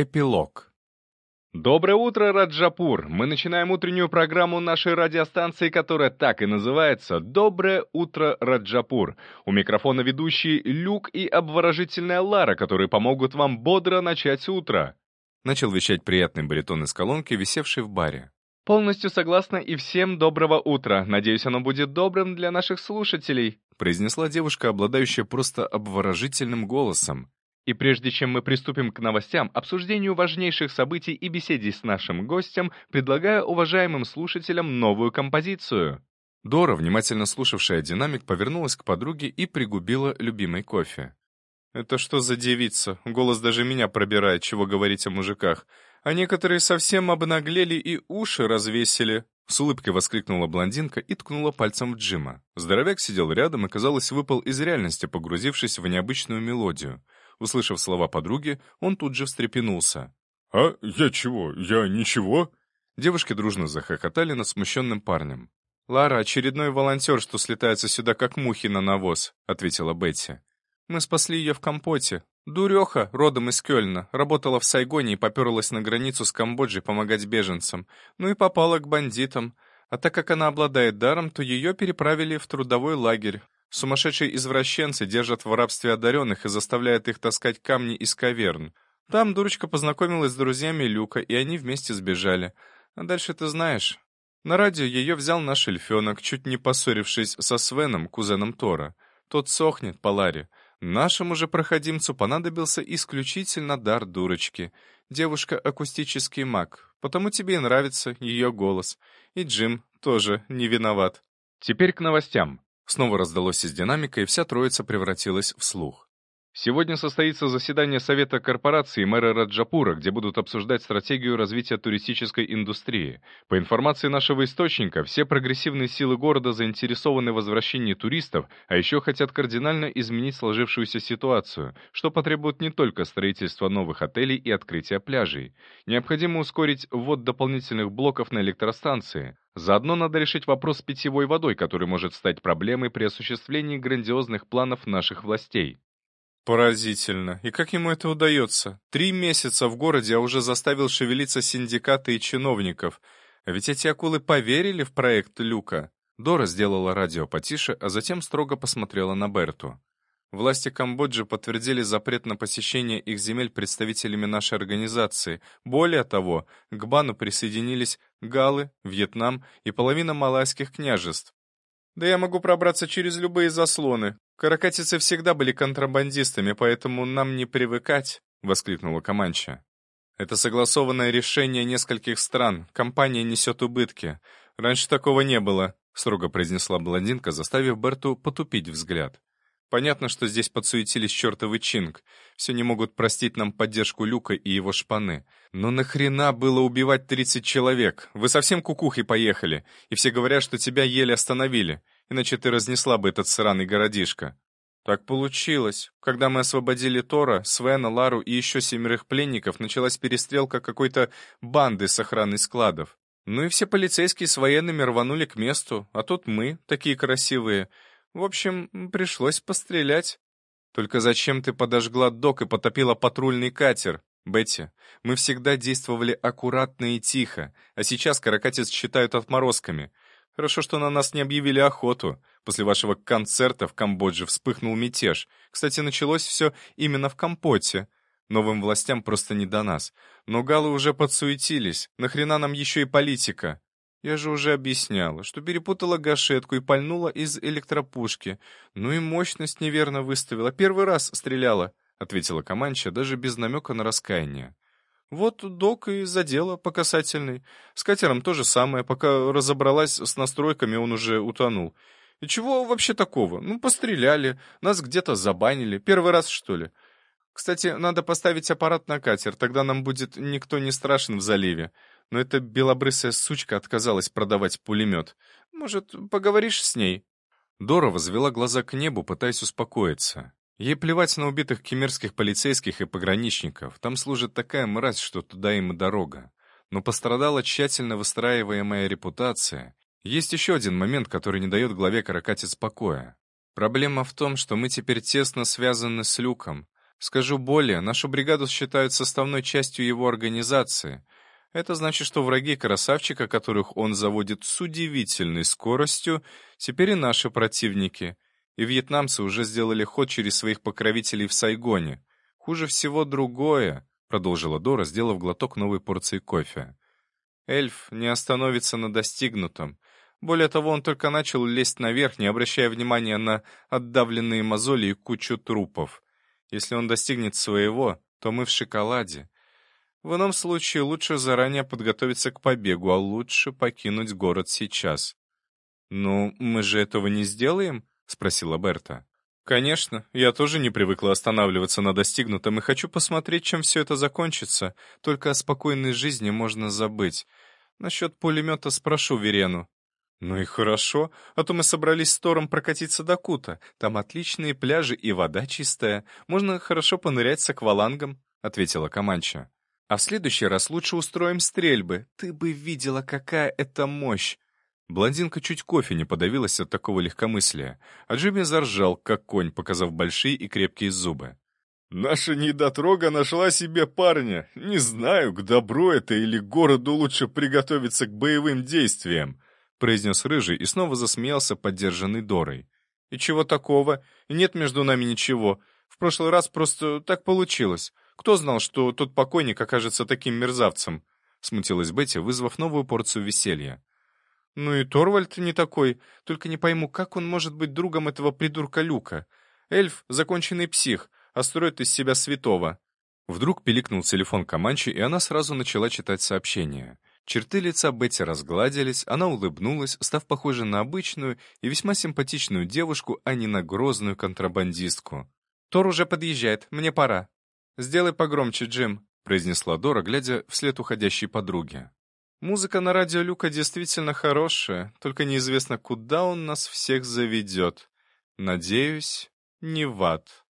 Эпилог. Доброе утро, Раджапур! Мы начинаем утреннюю программу нашей радиостанции, которая так и называется «Доброе утро, Раджапур». У микрофона ведущие Люк и обворожительная Лара, которые помогут вам бодро начать утро. Начал вещать приятный баритон из колонки, висевшей в баре. «Полностью согласна и всем доброго утра. Надеюсь, оно будет добрым для наших слушателей», произнесла девушка, обладающая просто обворожительным голосом. И прежде чем мы приступим к новостям, обсуждению важнейших событий и беседе с нашим гостем, предлагаю уважаемым слушателям новую композицию. Дора, внимательно слушавшая динамик, повернулась к подруге и пригубила любимый кофе. «Это что за девица? Голос даже меня пробирает, чего говорить о мужиках. А некоторые совсем обнаглели и уши развесили». С улыбкой воскликнула блондинка и ткнула пальцем в Джима. Здоровяк сидел рядом и, казалось, выпал из реальности, погрузившись в необычную мелодию. Услышав слова подруги, он тут же встрепенулся. «А я чего? Я ничего?» Девушки дружно захохотали над смущенным парнем. «Лара, очередной волонтер, что слетается сюда как мухи на навоз», — ответила Бетти. «Мы спасли ее в компоте. Дуреха, родом из Кёльна, работала в Сайгоне и поперлась на границу с Камбоджей помогать беженцам. Ну и попала к бандитам. А так как она обладает даром, то ее переправили в трудовой лагерь. Сумасшедшие извращенцы держат в рабстве одаренных и заставляют их таскать камни из каверн. Там дурочка познакомилась с друзьями Люка, и они вместе сбежали. А дальше ты знаешь. На радио ее взял наш эльфенок, чуть не поссорившись со Свеном, кузеном Тора. Тот сохнет по Ларе. Нашему же проходимцу понадобился исключительно дар дурочки. Девушка — акустический маг, потому тебе и нравится ее голос. И Джим тоже не виноват. Теперь к новостям. Снова раздалось из динамика, и вся троица превратилась в слух. Сегодня состоится заседание Совета корпорации мэра Раджапура, где будут обсуждать стратегию развития туристической индустрии. По информации нашего источника, все прогрессивные силы города заинтересованы в возвращении туристов, а еще хотят кардинально изменить сложившуюся ситуацию, что потребует не только строительства новых отелей и открытия пляжей. Необходимо ускорить ввод дополнительных блоков на электростанции. Заодно надо решить вопрос с питьевой водой, который может стать проблемой при осуществлении грандиозных планов наших властей. Поразительно. И как ему это удается? Три месяца в городе, а уже заставил шевелиться синдикаты и чиновников. А ведь эти акулы поверили в проект Люка. Дора сделала радио потише, а затем строго посмотрела на Берту. Власти Камбоджи подтвердили запрет на посещение их земель представителями нашей организации. Более того, к Бану присоединились Галы, Вьетнам и половина малайских княжеств. Да я могу пробраться через любые заслоны. Каракатицы всегда были контрабандистами, поэтому нам не привыкать, воскликнула Каманча. Это согласованное решение нескольких стран. Компания несет убытки. Раньше такого не было, строго произнесла блондинка, заставив Берту потупить взгляд. Понятно, что здесь подсуетились чертовы Чинг. Все не могут простить нам поддержку Люка и его шпаны. Но нахрена было убивать 30 человек? Вы совсем кукухой поехали. И все говорят, что тебя еле остановили. Иначе ты разнесла бы этот сраный городишко. Так получилось. Когда мы освободили Тора, Свена, Лару и еще семерых пленников, началась перестрелка какой-то банды с охраной складов. Ну и все полицейские с военными рванули к месту, а тут мы, такие красивые, в общем, пришлось пострелять. Только зачем ты подожгла док и потопила патрульный катер? Бетти, мы всегда действовали аккуратно и тихо, а сейчас каракатиц считают отморозками. Хорошо, что на нас не объявили охоту. После вашего концерта в Камбодже вспыхнул мятеж. Кстати, началось все именно в Компоте. Новым властям просто не до нас. Но галы уже подсуетились. Нахрена нам еще и политика? Я же уже объясняла, что перепутала гашетку и пальнула из электропушки. Ну и мощность неверно выставила. Первый раз стреляла, — ответила Каманча, даже без намека на раскаяние. Вот док и задела по касательной. С катером то же самое. Пока разобралась с настройками, он уже утонул. И чего вообще такого? Ну, постреляли, нас где-то забанили. Первый раз, что ли? Кстати, надо поставить аппарат на катер, тогда нам будет никто не страшен в заливе но эта белобрысая сучка отказалась продавать пулемет. Может, поговоришь с ней?» Дора возвела глаза к небу, пытаясь успокоиться. Ей плевать на убитых кемерских полицейских и пограничников. Там служит такая мразь, что туда им и дорога. Но пострадала тщательно выстраиваемая репутация. Есть еще один момент, который не дает главе каракатиц покоя. Проблема в том, что мы теперь тесно связаны с Люком. Скажу более, нашу бригаду считают составной частью его организации. Это значит, что враги красавчика, которых он заводит с удивительной скоростью, теперь и наши противники. И вьетнамцы уже сделали ход через своих покровителей в Сайгоне. Хуже всего другое, продолжила Дора, сделав глоток новой порции кофе. Эльф не остановится на достигнутом. Более того, он только начал лезть наверх, не обращая внимания на отдавленные мозоли и кучу трупов. Если он достигнет своего, то мы в шоколаде. В ином случае лучше заранее подготовиться к побегу, а лучше покинуть город сейчас. «Ну, мы же этого не сделаем?» — спросила Берта. «Конечно, я тоже не привыкла останавливаться на достигнутом и хочу посмотреть, чем все это закончится. Только о спокойной жизни можно забыть. Насчет пулемета спрошу Верену. «Ну и хорошо, а то мы собрались с Тором прокатиться до Кута. Там отличные пляжи и вода чистая. Можно хорошо понырять с аквалангом», — ответила Каманча. «А в следующий раз лучше устроим стрельбы. Ты бы видела, какая это мощь!» Блондинка чуть кофе не подавилась от такого легкомыслия, а Джимми заржал, как конь, показав большие и крепкие зубы. «Наша недотрога нашла себе парня. Не знаю, к добру это или городу лучше приготовиться к боевым действиям. — произнес Рыжий и снова засмеялся, поддержанный Дорой. «И чего такого? Нет между нами ничего. В прошлый раз просто так получилось. Кто знал, что тот покойник окажется таким мерзавцем?» — смутилась Бетти, вызвав новую порцию веселья. «Ну и Торвальд не такой. Только не пойму, как он может быть другом этого придурка Люка? Эльф — законченный псих, а строит из себя святого». Вдруг пиликнул телефон Каманчи, и она сразу начала читать сообщение. Черты лица Бетти разгладились, она улыбнулась, став похожей на обычную и весьма симпатичную девушку, а не на грозную контрабандистку. «Тор уже подъезжает, мне пора». «Сделай погромче, Джим», — произнесла Дора, глядя вслед уходящей подруге. «Музыка на радио Люка действительно хорошая, только неизвестно, куда он нас всех заведет. Надеюсь, не в ад».